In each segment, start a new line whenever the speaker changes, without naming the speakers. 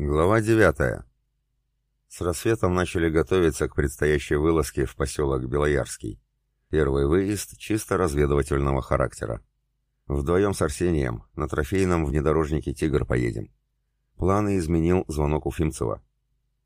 Глава 9. С рассветом начали готовиться к предстоящей вылазке в поселок Белоярский. Первый выезд чисто разведывательного характера. Вдвоем с Арсением на трофейном внедорожнике «Тигр» поедем. Планы изменил звонок Уфимцева.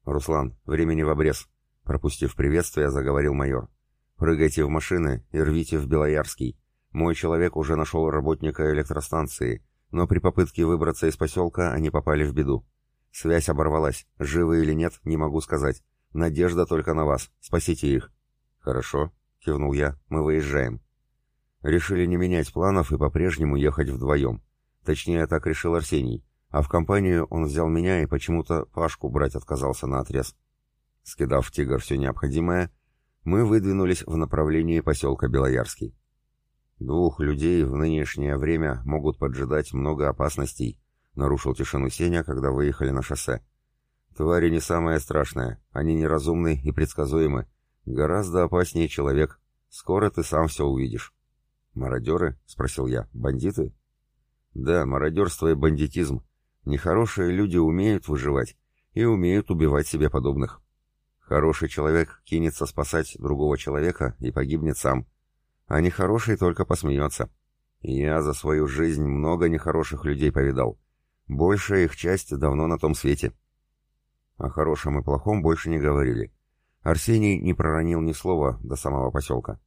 «Руслан, времени в обрез», — пропустив приветствие, заговорил майор. «Прыгайте в машины и рвите в Белоярский. Мой человек уже нашел работника электростанции, но при попытке выбраться из поселка они попали в беду. Связь оборвалась. Живы или нет, не могу сказать. Надежда только на вас. Спасите их. Хорошо, кивнул я. Мы выезжаем. Решили не менять планов и по-прежнему ехать вдвоем. Точнее, так решил Арсений. А в компанию он взял меня и почему-то Пашку брать отказался на отрез. Скидав в «Тигр» все необходимое, мы выдвинулись в направлении поселка Белоярский. Двух людей в нынешнее время могут поджидать много опасностей, — нарушил тишину Сеня, когда выехали на шоссе. «Твари не самое страшное. Они неразумны и предсказуемы. Гораздо опаснее человек. Скоро ты сам все увидишь». «Мародеры?» — спросил я. «Бандиты?» «Да, мародерство и бандитизм. Нехорошие люди умеют выживать и умеют убивать себе подобных. Хороший человек кинется спасать другого человека и погибнет сам. А нехороший только посмеется. Я за свою жизнь много нехороших людей повидал. Большая их часть давно на том свете. О хорошем и плохом больше не говорили. Арсений не проронил ни слова до самого поселка.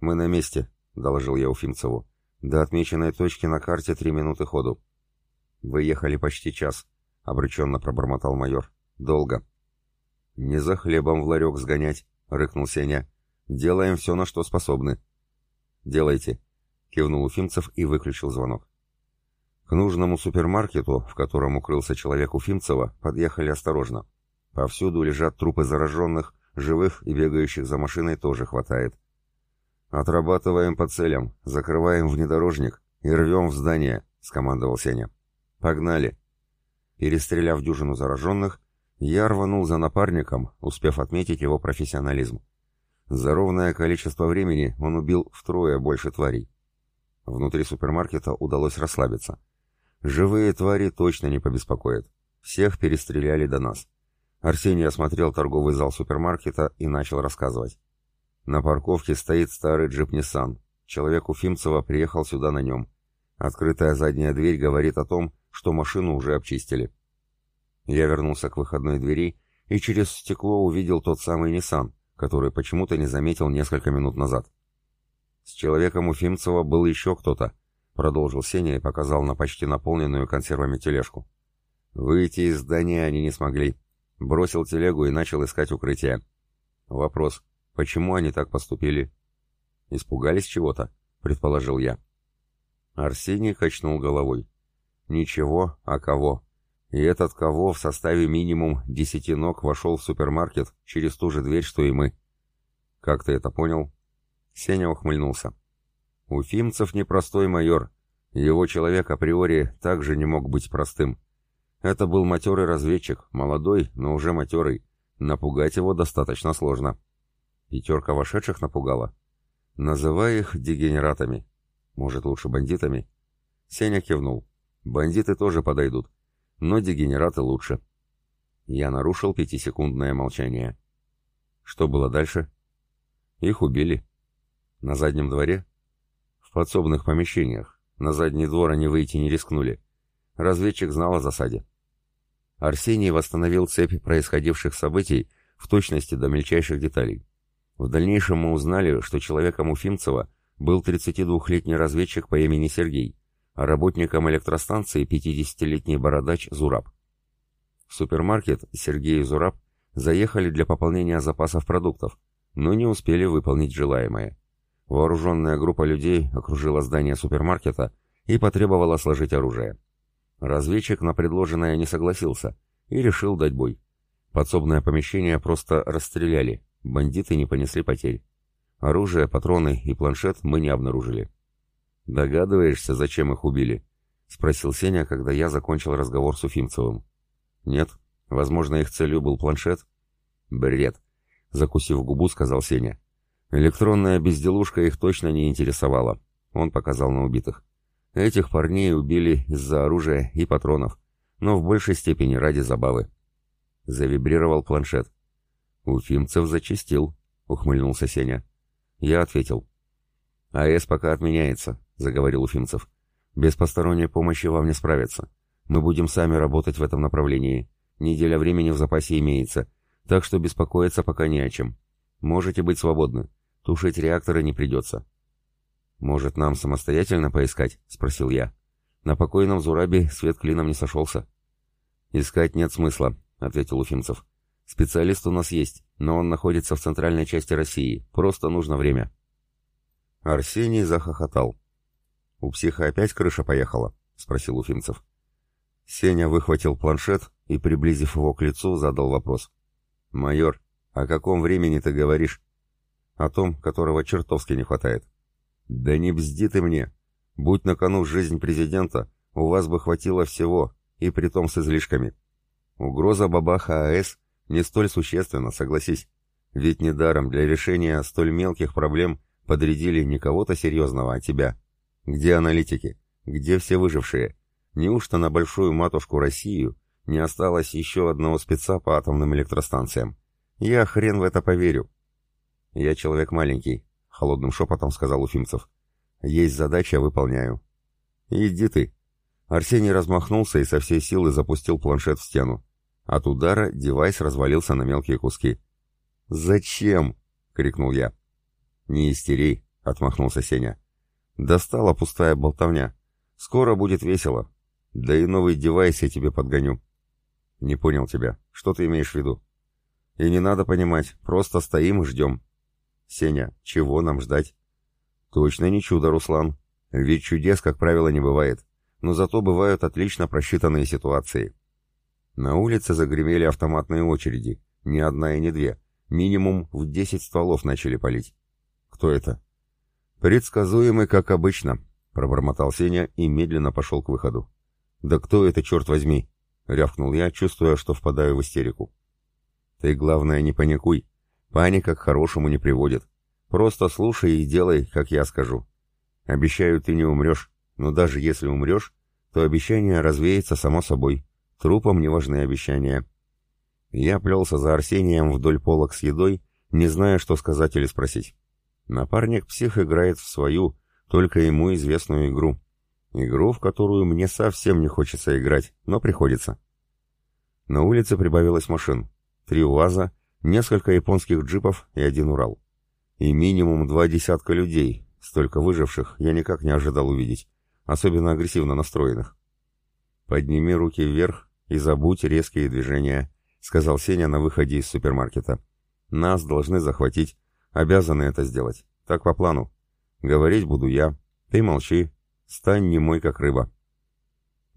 «Мы на месте», — доложил я Уфимцеву. «До отмеченной точки на карте три минуты ходу». «Вы ехали почти час», — обреченно пробормотал майор. «Долго». «Не за хлебом в ларек сгонять», — рыкнул Сеня. «Делаем все, на что способны». «Делайте», — кивнул Уфимцев и выключил звонок. К нужному супермаркету, в котором укрылся человек Уфимцева, подъехали осторожно. Повсюду лежат трупы зараженных, живых и бегающих за машиной тоже хватает. «Отрабатываем по целям, закрываем внедорожник и рвем в здание», — скомандовал Сеня. «Погнали!» Перестреляв дюжину зараженных, я рванул за напарником, успев отметить его профессионализм. За ровное количество времени он убил втрое больше тварей. Внутри супермаркета удалось расслабиться. Живые твари точно не побеспокоят. Всех перестреляли до нас. Арсений осмотрел торговый зал супермаркета и начал рассказывать. На парковке стоит старый джип Nissan. Человек Уфимцева приехал сюда на нем. Открытая задняя дверь говорит о том, что машину уже обчистили. Я вернулся к выходной двери и через стекло увидел тот самый Nissan, который почему-то не заметил несколько минут назад. С человеком Уфимцева был еще кто-то, Продолжил Сеня и показал на почти наполненную консервами тележку. Выйти из здания они не смогли. Бросил телегу и начал искать укрытие. Вопрос, почему они так поступили? Испугались чего-то, предположил я. Арсений качнул головой. Ничего, а кого? И этот кого в составе минимум десяти ног вошел в супермаркет через ту же дверь, что и мы. Как ты это понял? Сеня ухмыльнулся. Уфимцев непростой майор. Его человек априори также не мог быть простым. Это был матерый разведчик, молодой, но уже матерый. Напугать его достаточно сложно. Пятерка вошедших напугала. Называй их дегенератами. Может, лучше бандитами? Сеня кивнул. Бандиты тоже подойдут. Но дегенераты лучше. Я нарушил пятисекундное молчание. Что было дальше? Их убили. На заднем дворе? Подсобных помещениях. На задний двор они выйти не рискнули. Разведчик знал о засаде. Арсений восстановил цепь происходивших событий в точности до мельчайших деталей. В дальнейшем мы узнали, что человеком Уфимцева был 32-летний разведчик по имени Сергей, а работником электростанции 50-летний бородач Зураб. В супермаркет Сергей и Зураб заехали для пополнения запасов продуктов, но не успели выполнить желаемое. Вооруженная группа людей окружила здание супермаркета и потребовала сложить оружие. Разведчик на предложенное не согласился и решил дать бой. Подсобное помещение просто расстреляли, бандиты не понесли потерь. Оружие, патроны и планшет мы не обнаружили. «Догадываешься, зачем их убили?» — спросил Сеня, когда я закончил разговор с Уфимцевым. «Нет. Возможно, их целью был планшет?» «Бред!» — закусив губу, сказал Сеня. Электронная безделушка их точно не интересовала. Он показал на убитых. Этих парней убили из-за оружия и патронов. но в большей степени ради забавы. Завибрировал планшет. «Уфимцев зачистил», — ухмыльнулся Сеня. Я ответил. «АЭС пока отменяется», — заговорил Уфимцев. «Без посторонней помощи вам не справиться. Мы будем сами работать в этом направлении. Неделя времени в запасе имеется, так что беспокоиться пока не о чем. Можете быть свободны. Тушить реакторы не придется». «Может, нам самостоятельно поискать?» — спросил я. «На покойном Зурабе свет клином не сошелся». «Искать нет смысла», — ответил Уфимцев. «Специалист у нас есть, но он находится в центральной части России. Просто нужно время». Арсений захохотал. «У психа опять крыша поехала?» — спросил Уфимцев. Сеня выхватил планшет и, приблизив его к лицу, задал вопрос. «Майор, о каком времени ты говоришь?» «О том, которого чертовски не хватает». «Да не бзди ты мне! Будь на кону жизнь президента, у вас бы хватило всего, и притом с излишками. Угроза бабаха АЭС не столь существенна, согласись. Ведь недаром для решения столь мелких проблем подрядили не кого-то серьезного, а тебя. Где аналитики? Где все выжившие? Неужто на большую матушку Россию не осталось еще одного спеца по атомным электростанциям? Я хрен в это поверю. Я человек маленький, — холодным шепотом сказал Уфимцев. «Есть задача, выполняю». «Иди ты». Арсений размахнулся и со всей силы запустил планшет в стену. От удара девайс развалился на мелкие куски. «Зачем?» — крикнул я. «Не истери», — отмахнулся Сеня. «Достала пустая болтовня. Скоро будет весело. Да и новый девайс я тебе подгоню». «Не понял тебя. Что ты имеешь в виду?» «И не надо понимать. Просто стоим и ждем. Сеня, чего нам ждать? Точно не чудо, Руслан. Ведь чудес, как правило, не бывает. Но зато бывают отлично просчитанные ситуации. На улице загремели автоматные очереди. Ни одна и не две. Минимум в десять стволов начали палить. Кто это? Предсказуемый, как обычно, пробормотал Сеня и медленно пошел к выходу. Да кто это, черт возьми? рявкнул я, чувствуя, что впадаю в истерику. Ты, главное, не паникуй, Паника к хорошему не приводит. Просто слушай и делай, как я скажу. Обещаю, ты не умрешь, но даже если умрешь, то обещание развеется само собой. Трупам не важны обещания. Я плелся за Арсением вдоль полок с едой, не зная, что сказать или спросить. Напарник-псих играет в свою, только ему известную игру. Игру, в которую мне совсем не хочется играть, но приходится. На улице прибавилось машин. Три УАЗа, несколько японских джипов и один Урал. И минимум два десятка людей, столько выживших, я никак не ожидал увидеть, особенно агрессивно настроенных. «Подними руки вверх и забудь резкие движения», — сказал Сеня на выходе из супермаркета. «Нас должны захватить, обязаны это сделать. Так по плану. Говорить буду я, ты молчи, стань немой, как рыба».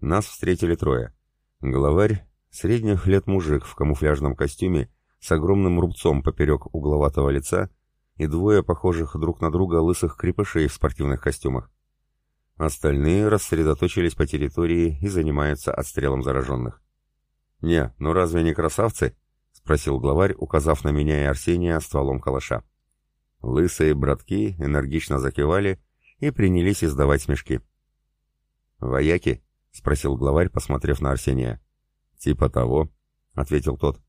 Нас встретили трое. Главарь, средних лет мужик в камуфляжном костюме с огромным рубцом поперек угловатого лица и двое похожих друг на друга лысых крепышей в спортивных костюмах. Остальные рассредоточились по территории и занимаются отстрелом зараженных. «Не, ну разве не красавцы?» — спросил главарь, указав на меня и Арсения стволом калаша. Лысые братки энергично закивали и принялись издавать смешки. «Вояки?» — спросил главарь, посмотрев на Арсения. «Типа того», — ответил тот.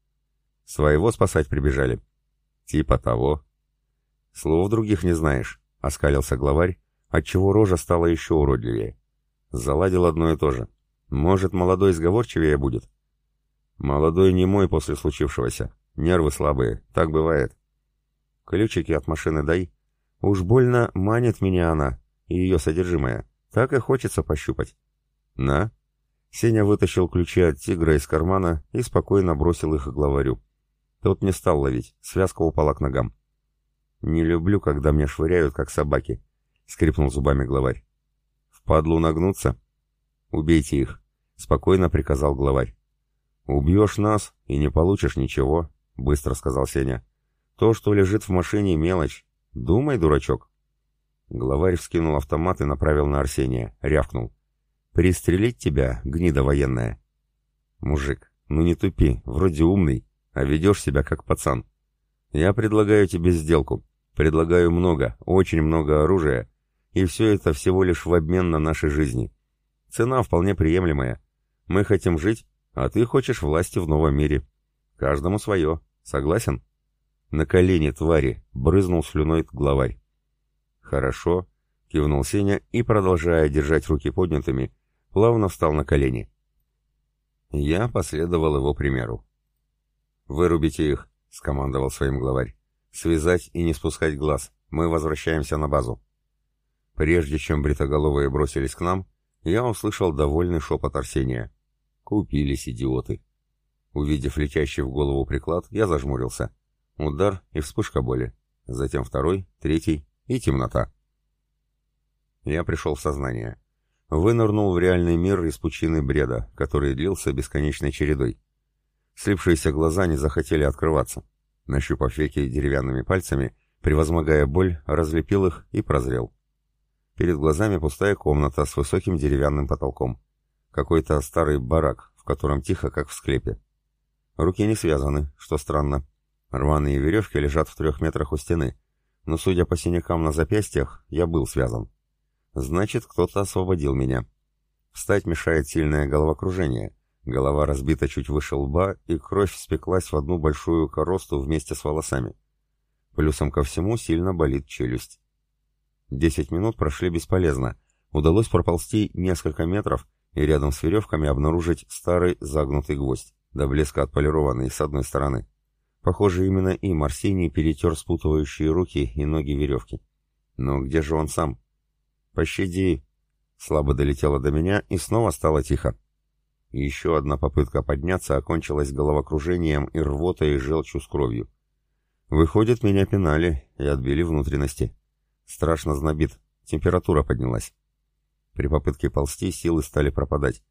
Своего спасать прибежали. Типа того. Слов других не знаешь, оскалился главарь, отчего рожа стала еще уродливее. Заладил одно и то же. Может, молодой сговорчивее будет? Молодой не мой после случившегося. Нервы слабые, так бывает. Ключики от машины дай. Уж больно манит меня она и ее содержимое. Так и хочется пощупать. На. Сеня вытащил ключи от тигра из кармана и спокойно бросил их главарю. Тот не стал ловить, связка упала к ногам. «Не люблю, когда мне швыряют, как собаки», — скрипнул зубами главарь. «Впадлу нагнуться?» «Убейте их», — спокойно приказал главарь. «Убьешь нас и не получишь ничего», — быстро сказал Сеня. «То, что лежит в машине, мелочь. Думай, дурачок». Главарь вскинул автомат и направил на Арсения, рявкнул. «Пристрелить тебя, гнида военная?» «Мужик, ну не тупи, вроде умный, а ведешь себя как пацан. Я предлагаю тебе сделку. Предлагаю много, очень много оружия, и все это всего лишь в обмен на наши жизни. Цена вполне приемлемая. Мы хотим жить, а ты хочешь власти в новом мире. Каждому свое. Согласен?» «На колени, твари!» — брызнул слюной главарь. «Хорошо», — кивнул Сеня и, продолжая держать руки поднятыми, плавно встал на колени. Я последовал его примеру. «Вырубите их», — скомандовал своим главарь. «Связать и не спускать глаз. Мы возвращаемся на базу». Прежде чем бритоголовые бросились к нам, я услышал довольный шепот Арсения. «Купились идиоты». Увидев летящий в голову приклад, я зажмурился. Удар и вспышка боли. Затем второй, третий и темнота. Я пришел в сознание. Вынырнул в реальный мир из пучины бреда, который длился бесконечной чередой. Слипшиеся глаза не захотели открываться. Нащупав веки деревянными пальцами, превозмогая боль, разлепил их и прозрел. Перед глазами пустая комната с высоким деревянным потолком. Какой-то старый барак, в котором тихо, как в склепе. Руки не связаны, что странно. Рваные веревки лежат в трех метрах у стены, но, судя по синякам на запястьях, я был связан. Значит, кто-то освободил меня. Встать мешает сильное головокружение. Голова разбита чуть выше лба, и кровь спеклась в одну большую коросту вместе с волосами. Плюсом ко всему сильно болит челюсть. Десять минут прошли бесполезно. Удалось проползти несколько метров и рядом с веревками обнаружить старый загнутый гвоздь, до блеска отполированный с одной стороны. Похоже, именно им Арсений перетер спутывающие руки и ноги веревки. Но где же он сам? «Пощади!» Слабо долетело до меня и снова стало тихо. Еще одна попытка подняться окончилась головокружением и рвотой и желчью с кровью. Выходит, меня пинали и отбили внутренности. Страшно знобит, температура поднялась. При попытке ползти силы стали пропадать.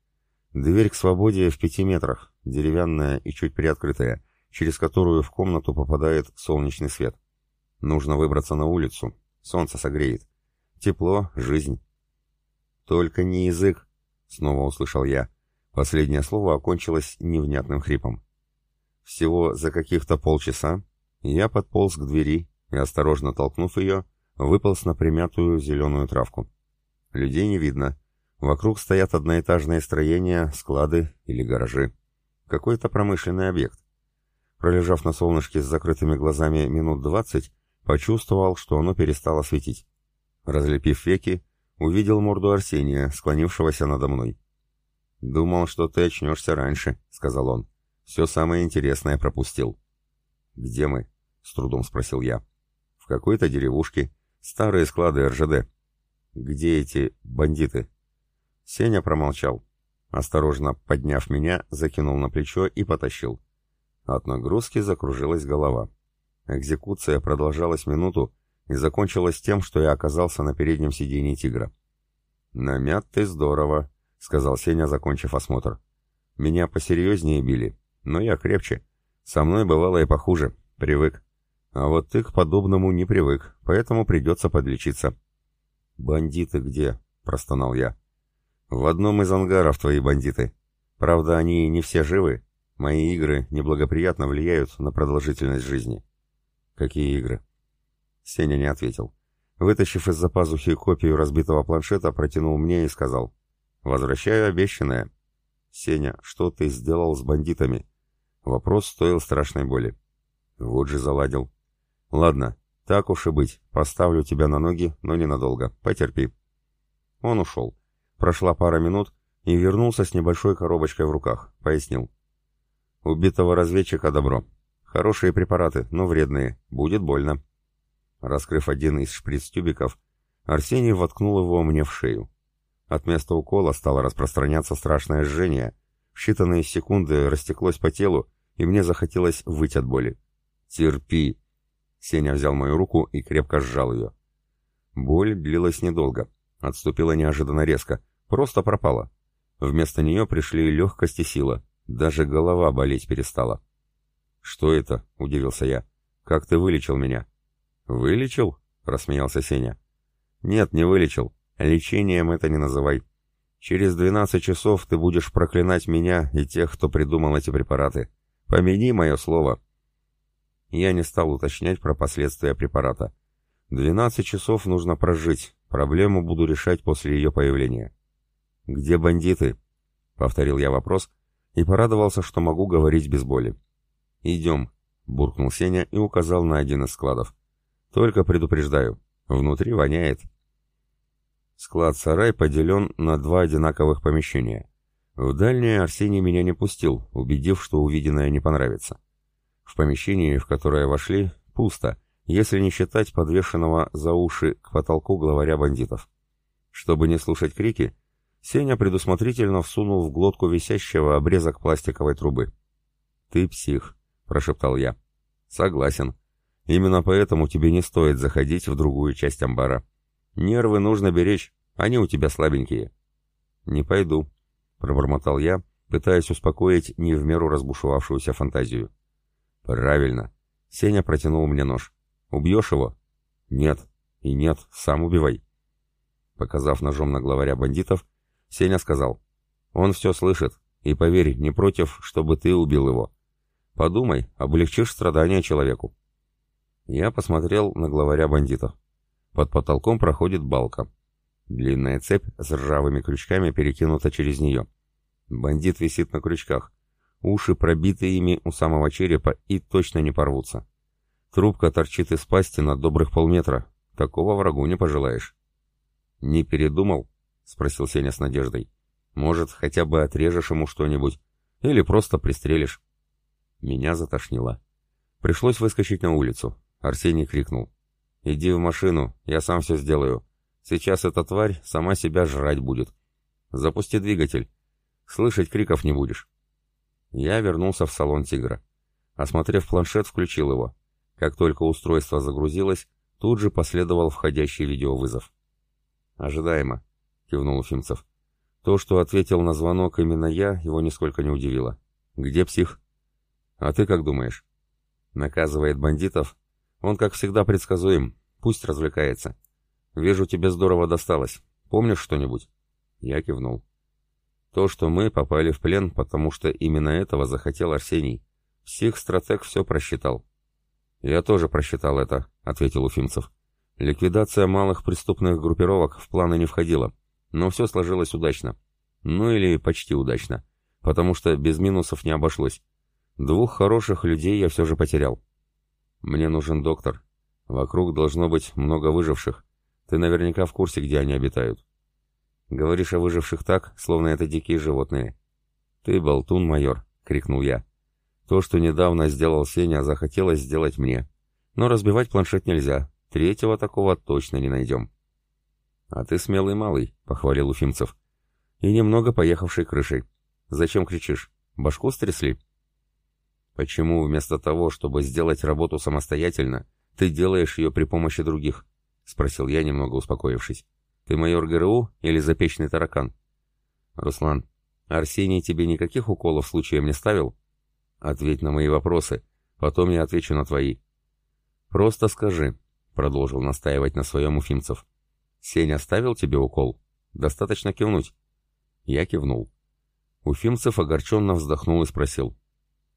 Дверь к свободе в пяти метрах, деревянная и чуть приоткрытая, через которую в комнату попадает солнечный свет. Нужно выбраться на улицу, солнце согреет. Тепло, жизнь. Только не язык, снова услышал я. Последнее слово окончилось невнятным хрипом. Всего за каких-то полчаса я подполз к двери и, осторожно толкнув ее, выполз на примятую зеленую травку. Людей не видно. Вокруг стоят одноэтажные строения, склады или гаражи. Какой-то промышленный объект. Пролежав на солнышке с закрытыми глазами минут двадцать, почувствовал, что оно перестало светить. Разлепив веки, увидел морду Арсения, склонившегося надо мной. «Думал, что ты очнешься раньше», — сказал он. «Все самое интересное пропустил». «Где мы?» — с трудом спросил я. «В какой-то деревушке. Старые склады РЖД». «Где эти бандиты?» Сеня промолчал. Осторожно подняв меня, закинул на плечо и потащил. От нагрузки закружилась голова. Экзекуция продолжалась минуту, и закончилось тем, что я оказался на переднем сиденье «Тигра». «Намят ты здорово», — сказал Сеня, закончив осмотр. «Меня посерьезнее били, но я крепче. Со мной бывало и похуже. Привык. А вот ты к подобному не привык, поэтому придется подлечиться». «Бандиты где?» — простонал я. «В одном из ангаров твои бандиты. Правда, они не все живы. Мои игры неблагоприятно влияют на продолжительность жизни». «Какие игры?» Сеня не ответил. Вытащив из-за пазухи копию разбитого планшета, протянул мне и сказал. «Возвращаю обещанное». «Сеня, что ты сделал с бандитами?» Вопрос стоил страшной боли. Вот же заладил. «Ладно, так уж и быть. Поставлю тебя на ноги, но ненадолго. Потерпи». Он ушел. Прошла пара минут и вернулся с небольшой коробочкой в руках. Пояснил. «Убитого разведчика добро. Хорошие препараты, но вредные. Будет больно». Раскрыв один из шприц-тюбиков, Арсений воткнул его мне в шею. От места укола стало распространяться страшное жжение. В считанные секунды растеклось по телу, и мне захотелось выйти от боли. «Терпи!» Сеня взял мою руку и крепко сжал ее. Боль длилась недолго. Отступила неожиданно резко. Просто пропала. Вместо нее пришли легкость и сила. Даже голова болеть перестала. «Что это?» — удивился я. «Как ты вылечил меня?» «Вылечил?» — рассмеялся Сеня. «Нет, не вылечил. Лечением это не называй. Через двенадцать часов ты будешь проклинать меня и тех, кто придумал эти препараты. Помяни мое слово». Я не стал уточнять про последствия препарата. Двенадцать часов нужно прожить, проблему буду решать после ее появления. «Где бандиты?» повторил я вопрос и порадовался, что могу говорить без боли. «Идем», — буркнул Сеня и указал на один из складов. «Только предупреждаю, внутри воняет». Склад-сарай поделен на два одинаковых помещения. В дальнее Арсений меня не пустил, убедив, что увиденное не понравится. В помещении, в которое вошли, пусто, если не считать подвешенного за уши к потолку главаря бандитов. Чтобы не слушать крики, Сеня предусмотрительно всунул в глотку висящего обрезок пластиковой трубы. «Ты псих», — прошептал я. «Согласен. Именно поэтому тебе не стоит заходить в другую часть амбара. Нервы нужно беречь, они у тебя слабенькие». «Не пойду», — пробормотал я, пытаясь успокоить не в меру разбушевавшуюся фантазию. «Правильно». Сеня протянул мне нож. «Убьешь его?» «Нет». «И нет, сам убивай». Показав ножом на главаря бандитов, Сеня сказал, «Он все слышит, и поверь, не против, чтобы ты убил его. Подумай, облегчишь страдания человеку». Я посмотрел на главаря бандитов. Под потолком проходит балка. Длинная цепь с ржавыми крючками перекинута через нее. Бандит висит на крючках. Уши пробиты ими у самого черепа и точно не порвутся. Трубка торчит из пасти на добрых полметра. Такого врагу не пожелаешь. «Не передумал?» — спросил Сеня с надеждой. «Может, хотя бы отрежешь ему что-нибудь? Или просто пристрелишь?» Меня затошнило. Пришлось выскочить на улицу. Арсений крикнул. «Иди в машину, я сам все сделаю. Сейчас эта тварь сама себя жрать будет. Запусти двигатель. Слышать криков не будешь». Я вернулся в салон «Тигра». Осмотрев планшет, включил его. Как только устройство загрузилось, тут же последовал входящий видеовызов. «Ожидаемо», — кивнул Уфимцев. То, что ответил на звонок именно я, его нисколько не удивило. «Где псих?» «А ты как думаешь?» «Наказывает бандитов он, как всегда, предсказуем. Пусть развлекается. Вижу, тебе здорово досталось. Помнишь что-нибудь?» Я кивнул. «То, что мы попали в плен, потому что именно этого захотел Арсений. Псих-стратег все просчитал». «Я тоже просчитал это», — ответил Уфимцев. «Ликвидация малых преступных группировок в планы не входила, но все сложилось удачно. Ну или почти удачно, потому что без минусов не обошлось. Двух хороших людей я все же потерял. «Мне нужен доктор. Вокруг должно быть много выживших. Ты наверняка в курсе, где они обитают». «Говоришь о выживших так, словно это дикие животные». «Ты болтун, майор!» — крикнул я. «То, что недавно сделал Сеня, захотелось сделать мне. Но разбивать планшет нельзя. Третьего такого точно не найдем». «А ты смелый малый», — похвалил Уфимцев. «И немного поехавший крышей. Зачем кричишь? Башку стрясли?» Почему вместо того, чтобы сделать работу самостоятельно, ты делаешь ее при помощи других? Спросил я, немного успокоившись. Ты майор ГРУ или запечный таракан? Руслан, Арсений тебе никаких уколов случаем не ставил? Ответь на мои вопросы, потом я отвечу на твои. Просто скажи, продолжил настаивать на своем Уфимцев. Сеня ставил тебе укол? Достаточно кивнуть. Я кивнул. Уфимцев огорченно вздохнул и спросил.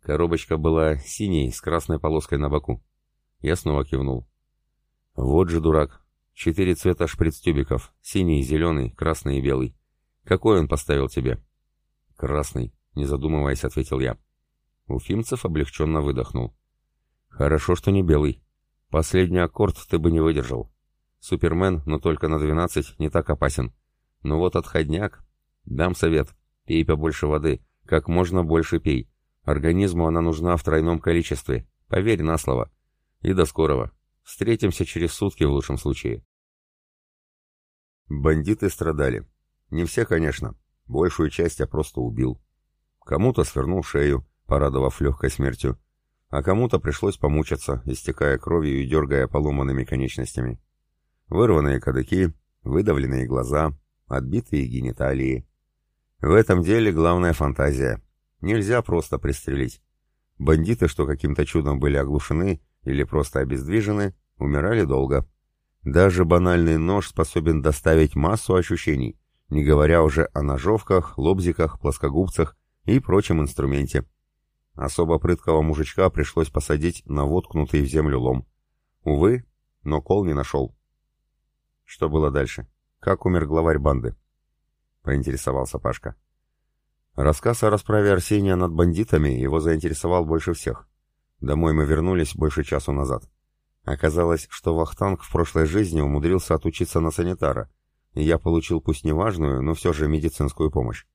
Коробочка была синей, с красной полоской на боку. Я снова кивнул. Вот же дурак. Четыре цвета шприц-тюбиков. Синий, зеленый, красный и белый. Какой он поставил тебе? Красный, не задумываясь, ответил я. Уфимцев облегченно выдохнул. Хорошо, что не белый. Последний аккорд ты бы не выдержал. Супермен, но только на двенадцать, не так опасен. Но вот отходняк... Дам совет. Пей побольше воды. Как можно больше пей. Организму она нужна в тройном количестве. Поверь на слово. И до скорого. Встретимся через сутки в лучшем случае. Бандиты страдали. Не все, конечно. Большую часть я просто убил. Кому-то свернул шею, порадовав легкой смертью, а кому-то пришлось помучиться, истекая кровью и дергая поломанными конечностями. Вырванные кадыки, выдавленные глаза, отбитые гениталии. В этом деле главная фантазия — Нельзя просто пристрелить. Бандиты, что каким-то чудом были оглушены или просто обездвижены, умирали долго. Даже банальный нож способен доставить массу ощущений, не говоря уже о ножовках, лобзиках, плоскогубцах и прочем инструменте. Особо прыткого мужичка пришлось посадить на воткнутый в землю лом. Увы, но кол не нашел. Что было дальше? Как умер главарь банды? Поинтересовался Пашка. Рассказ о расправе Арсения над бандитами его заинтересовал больше всех. Домой мы вернулись больше часу назад. Оказалось, что Вахтанг в прошлой жизни умудрился отучиться на санитара, и я получил пусть неважную, но все же медицинскую помощь.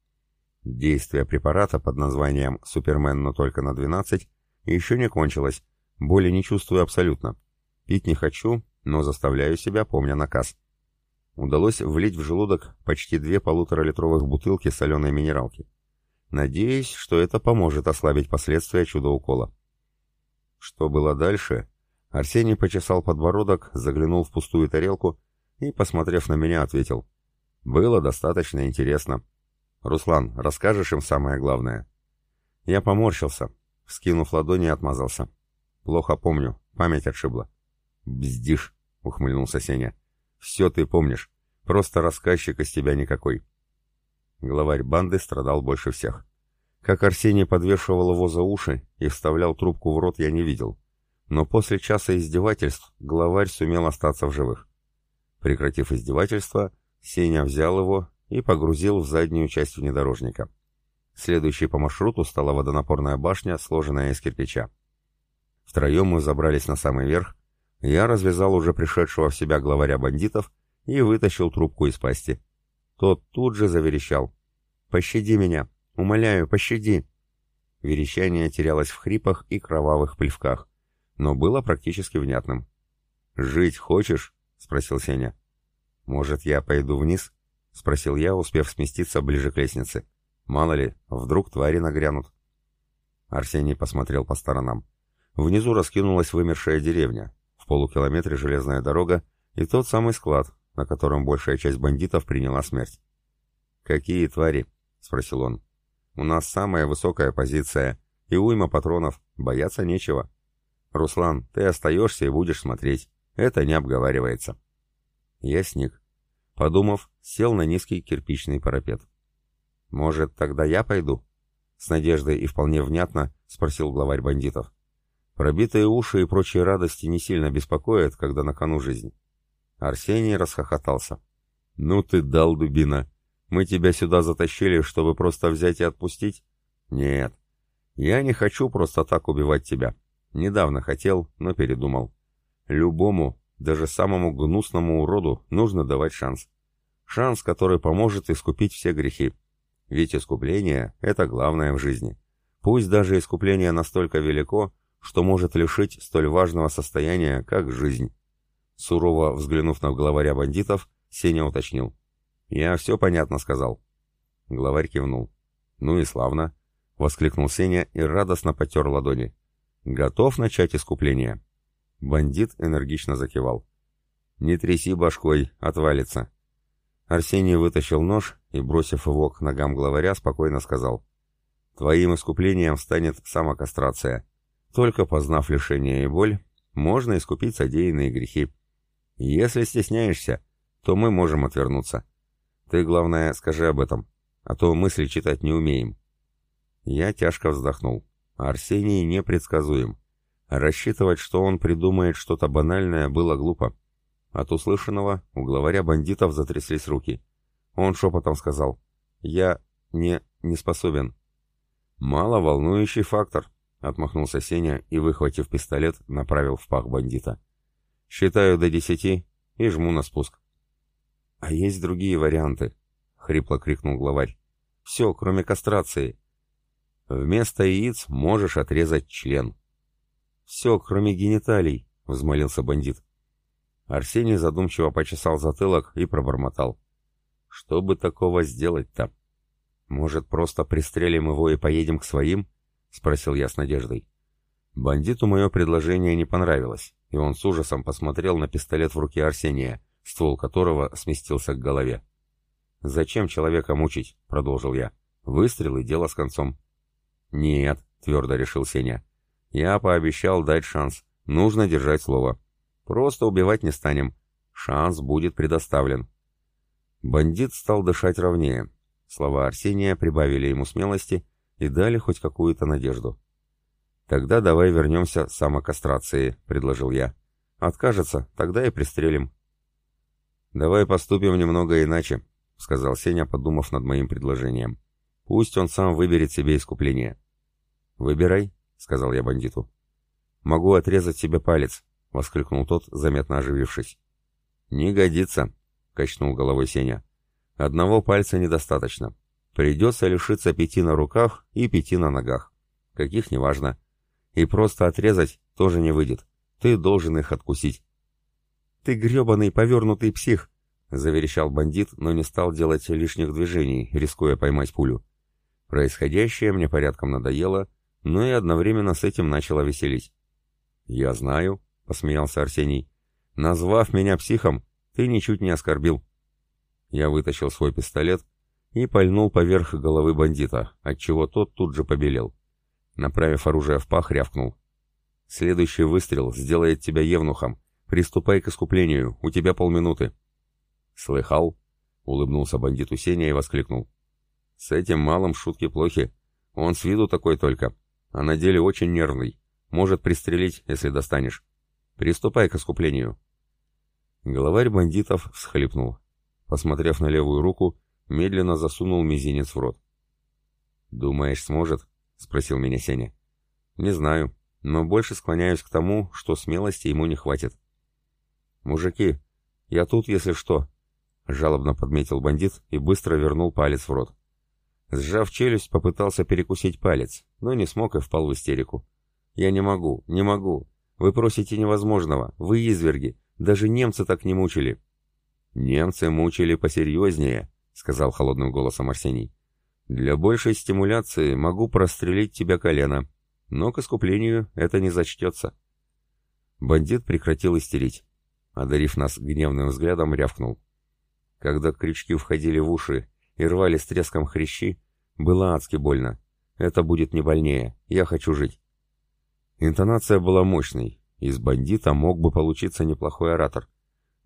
Действие препарата под названием «Супермен, но только на 12» еще не кончилось, боли не чувствую абсолютно. Пить не хочу, но заставляю себя, помня наказ. Удалось влить в желудок почти две полуторалитровых бутылки соленой минералки. Надеюсь, что это поможет ослабить последствия чудо-укола. Что было дальше? Арсений почесал подбородок, заглянул в пустую тарелку и, посмотрев на меня, ответил. «Было достаточно интересно. Руслан, расскажешь им самое главное?» Я поморщился, вскинув ладони, отмазался. «Плохо помню, память отшибла». «Бздишь», — ухмыльнулся Сеня. «Все ты помнишь, просто рассказчик из тебя никакой». Главарь банды страдал больше всех. Как Арсений подвешивал его за уши и вставлял трубку в рот, я не видел. Но после часа издевательств главарь сумел остаться в живых. Прекратив издевательство, Сеня взял его и погрузил в заднюю часть внедорожника. Следующей по маршруту стала водонапорная башня, сложенная из кирпича. Втроем мы забрались на самый верх, я развязал уже пришедшего в себя главаря бандитов и вытащил трубку из пасти. Тот тут же заверещал. «Пощади меня! Умоляю, пощади!» Верещание терялось в хрипах и кровавых плевках, но было практически внятным. «Жить хочешь?» — спросил Сеня. «Может, я пойду вниз?» — спросил я, успев сместиться ближе к лестнице. «Мало ли, вдруг твари нагрянут». Арсений посмотрел по сторонам. Внизу раскинулась вымершая деревня, в полукилометре железная дорога и тот самый склад, на котором большая часть бандитов приняла смерть. «Какие твари?» — спросил он. «У нас самая высокая позиция, и уйма патронов, бояться нечего. Руслан, ты остаешься и будешь смотреть. Это не обговаривается. Я сник. Подумав, сел на низкий кирпичный парапет. «Может, тогда я пойду?» С надеждой и вполне внятно спросил главарь бандитов. Пробитые уши и прочие радости не сильно беспокоят, когда на кону жизнь. Арсений расхохотался. «Ну ты дал, дубина! Мы тебя сюда затащили, чтобы просто взять и отпустить? Нет. Я не хочу просто так убивать тебя. Недавно хотел, но передумал. Любому, даже самому гнусному уроду, нужно давать шанс. Шанс, который поможет искупить все грехи. Ведь искупление — это главное в жизни. Пусть даже искупление настолько велико, что может лишить столь важного состояния, как жизнь. Сурово взглянув на главаря бандитов, Сеня уточнил. «Я все понятно сказал». Главарь кивнул. «Ну и славно», — воскликнул Сеня и радостно потер ладони. «Готов начать искупление?» Бандит энергично закивал. «Не тряси башкой, отвалится». Арсений вытащил нож и, бросив его к ногам главаря, спокойно сказал. «Твоим искуплением станет самокастрация. Только познав лишение и боль, можно искупить содеянные грехи. Если стесняешься, то мы можем отвернуться. Ты, главное, скажи об этом, а то мысли читать не умеем». Я тяжко вздохнул. Арсений непредсказуем. Рассчитывать, что он придумает что-то банальное, было глупо. От услышанного у главаря бандитов затряслись руки. Он шепотом сказал «Я не... не способен». «Мало волнующий фактор», — отмахнулся Сеня и, выхватив пистолет, направил в пах бандита. «Считаю до десяти и жму на спуск». «А есть другие варианты», — хрипло крикнул главарь. «Все, кроме кастрации. Вместо яиц можешь отрезать член. Все, кроме гениталий, взмолился бандит. Арсений задумчиво почесал затылок и пробормотал. Что бы такого сделать-то? Может, просто пристрелим его и поедем к своим? Спросил я с надеждой. Бандиту мое предложение не понравилось, и он с ужасом посмотрел на пистолет в руке Арсения, ствол которого сместился к голове. «Зачем человека мучить?» — продолжил я. «Выстрел и дело с концом». «Нет», — твердо решил Сеня. «Я пообещал дать шанс. Нужно держать слово. Просто убивать не станем. Шанс будет предоставлен». Бандит стал дышать ровнее. Слова Арсения прибавили ему смелости и дали хоть какую-то надежду. «Тогда давай вернемся к самокастрации», — предложил я. «Откажется, тогда и пристрелим». «Давай поступим немного иначе», — сказал Сеня, подумав над моим предложением. Пусть он сам выберет себе искупление. «Выбирай», — сказал я бандиту. «Могу отрезать себе палец», — воскликнул тот, заметно оживившись. «Не годится», — качнул головой Сеня. «Одного пальца недостаточно. Придется лишиться пяти на руках и пяти на ногах. Каких неважно. И просто отрезать тоже не выйдет. Ты должен их откусить». «Ты гребаный повернутый псих!» — заверещал бандит, но не стал делать лишних движений, рискуя поймать пулю. Происходящее мне порядком надоело, но и одновременно с этим начало веселить. «Я знаю», — посмеялся Арсений. «Назвав меня психом, ты ничуть не оскорбил». Я вытащил свой пистолет и пальнул поверх головы бандита, отчего тот тут же побелел. Направив оружие в пах, рявкнул. «Следующий выстрел сделает тебя евнухом. Приступай к искуплению, у тебя полминуты». «Слыхал?» — улыбнулся бандиту Сеня и воскликнул. «С этим малым шутки плохи. Он с виду такой только, а на деле очень нервный. Может пристрелить, если достанешь. Приступай к искуплению». Главарь бандитов всхлипнул. Посмотрев на левую руку, медленно засунул мизинец в рот. «Думаешь, сможет?» — спросил меня Сеня. «Не знаю, но больше склоняюсь к тому, что смелости ему не хватит». «Мужики, я тут, если что», Жалобно подметил бандит и быстро вернул палец в рот. Сжав челюсть, попытался перекусить палец, но не смог и впал в истерику. «Я не могу, не могу. Вы просите невозможного. Вы изверги. Даже немцы так не мучили». «Немцы мучили посерьезнее», — сказал холодным голосом Арсений. «Для большей стимуляции могу прострелить тебя колено, но к искуплению это не зачтется». Бандит прекратил истерить. Одарив нас гневным взглядом, рявкнул. Когда крючки входили в уши и рвали с треском хрящи, было адски больно. Это будет не больнее. Я хочу жить. Интонация была мощной. Из бандита мог бы получиться неплохой оратор.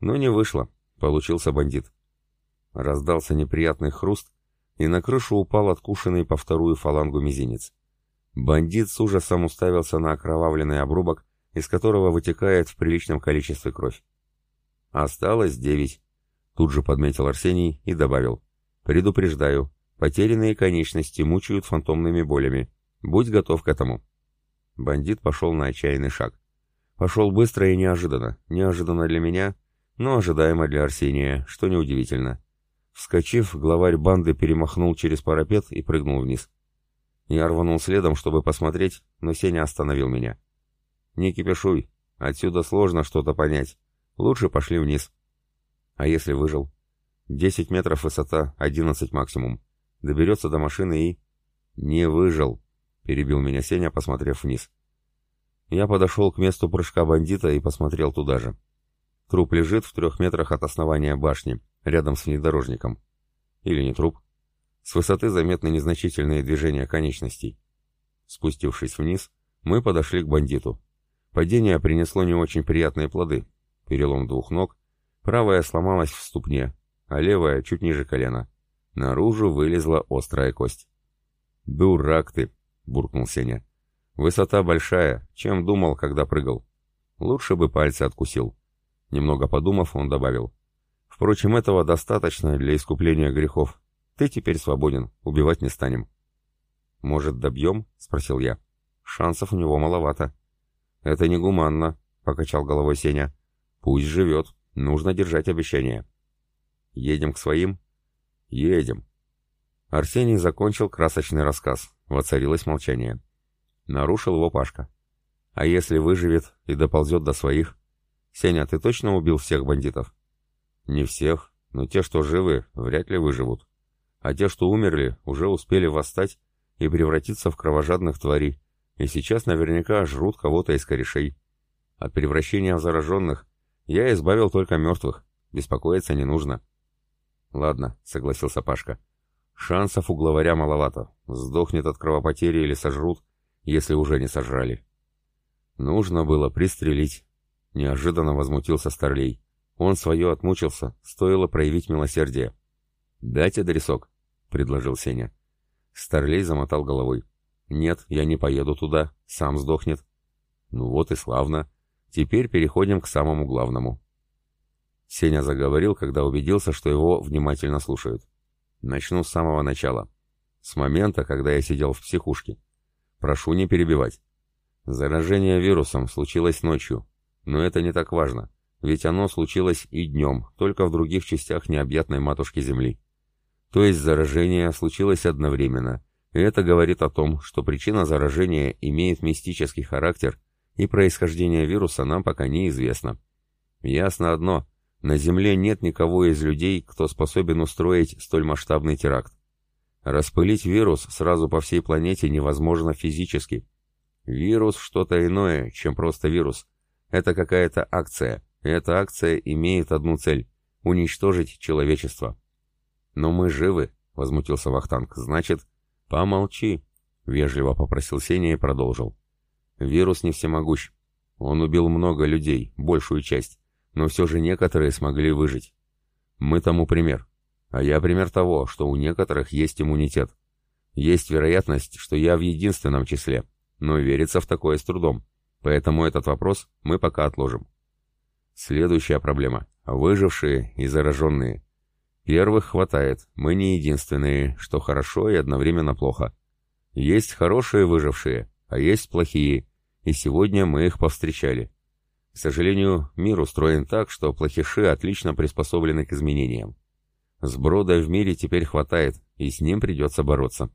Но не вышло. Получился бандит. Раздался неприятный хруст, и на крышу упал откушенный по вторую фалангу мизинец. Бандит с ужасом уставился на окровавленный обрубок, из которого вытекает в приличном количестве кровь. Осталось девять. Тут же подметил Арсений и добавил. «Предупреждаю, потерянные конечности мучают фантомными болями. Будь готов к этому». Бандит пошел на отчаянный шаг. Пошел быстро и неожиданно. Неожиданно для меня, но ожидаемо для Арсения, что неудивительно. Вскочив, главарь банды перемахнул через парапет и прыгнул вниз. Я рванул следом, чтобы посмотреть, но Сеня остановил меня. «Не кипишуй, отсюда сложно что-то понять. Лучше пошли вниз». А если выжил? Десять метров высота, одиннадцать максимум. Доберется до машины и... Не выжил, перебил меня Сеня, посмотрев вниз. Я подошел к месту прыжка бандита и посмотрел туда же. Труп лежит в трех метрах от основания башни, рядом с внедорожником. Или не труп. С высоты заметны незначительные движения конечностей. Спустившись вниз, мы подошли к бандиту. Падение принесло не очень приятные плоды. Перелом двух ног, Правая сломалась в ступне, а левая чуть ниже колена. Наружу вылезла острая кость. «Дурак ты!» — буркнул Сеня. «Высота большая, чем думал, когда прыгал. Лучше бы пальцы откусил». Немного подумав, он добавил. «Впрочем, этого достаточно для искупления грехов. Ты теперь свободен, убивать не станем». «Может, добьем?» — спросил я. «Шансов у него маловато». «Это негуманно», — покачал головой Сеня. «Пусть живет, Нужно держать обещание. Едем к своим? Едем. Арсений закончил красочный рассказ. Воцарилось молчание. Нарушил его Пашка. А если выживет и доползет до своих? Сеня, ты точно убил всех бандитов? Не всех, но те, что живы, вряд ли выживут. А те, что умерли, уже успели восстать и превратиться в кровожадных тварей, и сейчас наверняка жрут кого-то из корешей. От превращения в зараженных я избавил только мертвых. Беспокоиться не нужно. Ладно, согласился Пашка. Шансов у главаря маловато. Сдохнет от кровопотери или сожрут, если уже не сожрали. Нужно было пристрелить. Неожиданно возмутился Старлей. Он свое отмучился, стоило проявить милосердие. «Дайте адресок», — предложил Сеня. Старлей замотал головой. «Нет, я не поеду туда, сам сдохнет». «Ну вот и славно. Теперь переходим к самому главному. Сеня заговорил, когда убедился, что его внимательно слушают. Начну с самого начала. С момента, когда я сидел в психушке. Прошу не перебивать. Заражение вирусом случилось ночью, но это не так важно, ведь оно случилось и днем, только в других частях необъятной матушки Земли. То есть заражение случилось одновременно, и это говорит о том, что причина заражения имеет мистический характер, и происхождение вируса нам пока неизвестно. Ясно одно, на Земле нет никого из людей, кто способен устроить столь масштабный теракт. Распылить вирус сразу по всей планете невозможно физически. Вирус что-то иное, чем просто вирус. Это какая-то акция, эта акция имеет одну цель — уничтожить человечество. «Но мы живы», — возмутился Вахтанг. «Значит...» «Помолчи», — вежливо попросил Сеня и продолжил. «Вирус не всемогущ. Он убил много людей, большую часть, но все же некоторые смогли выжить. Мы тому пример. А я пример того, что у некоторых есть иммунитет. Есть вероятность, что я в единственном числе, но верится в такое с трудом. Поэтому этот вопрос мы пока отложим. Следующая проблема. Выжившие и зараженные. Первых хватает, мы не единственные, что хорошо и одновременно плохо. Есть хорошие выжившие, а есть плохие, и сегодня мы их повстречали. К сожалению, мир устроен так, что плохиши отлично приспособлены к изменениям. Сброда в мире теперь хватает, и с ним придется бороться.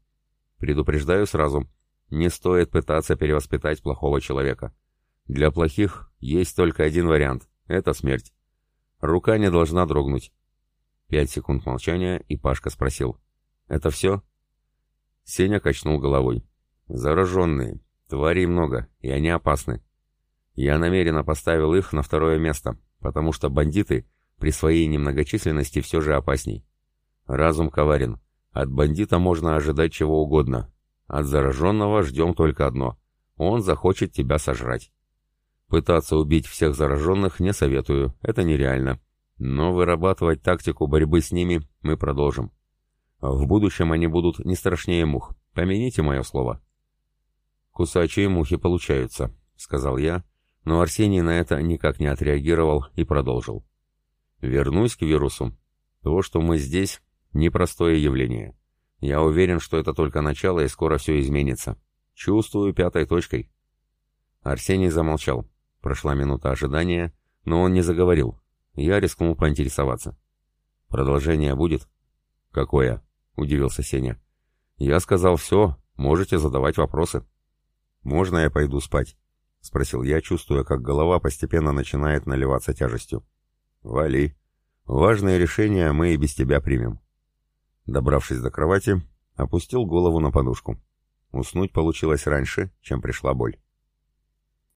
Предупреждаю сразу, не стоит пытаться перевоспитать плохого человека. Для плохих есть только один вариант — это смерть. Рука не должна дрогнуть. Пять секунд молчания, и Пашка спросил. «Это все?» Сеня качнул головой. «Зараженные. Тварей много, и они опасны. Я намеренно поставил их на второе место, потому что бандиты при своей немногочисленности все же опасней. Разум коварен. От бандита можно ожидать чего угодно. От зараженного ждем только одно. Он захочет тебя сожрать. Пытаться убить всех зараженных не советую, это нереально. Но вырабатывать тактику борьбы с ними мы продолжим. В будущем они будут не страшнее мух. Помяните мое слово. «Кусачие мухи получаются», — сказал я, но Арсений на это никак не отреагировал и продолжил. «Вернусь к вирусу. То, что мы здесь, непростое явление. Я уверен, что это только начало и скоро все изменится. Чувствую пятой точкой». Арсений замолчал. Прошла минута ожидания, но он не заговорил, я рискнул поинтересоваться. «Продолжение будет?» «Какое?» — удивился Сеня. «Я сказал все, можете задавать вопросы». «Можно я пойду спать?» — спросил я, чувствуя, как голова постепенно начинает наливаться тяжестью. «Вали. Важные решения мы и без тебя примем». Добравшись до кровати, опустил голову на подушку. Уснуть получилось раньше, чем пришла боль.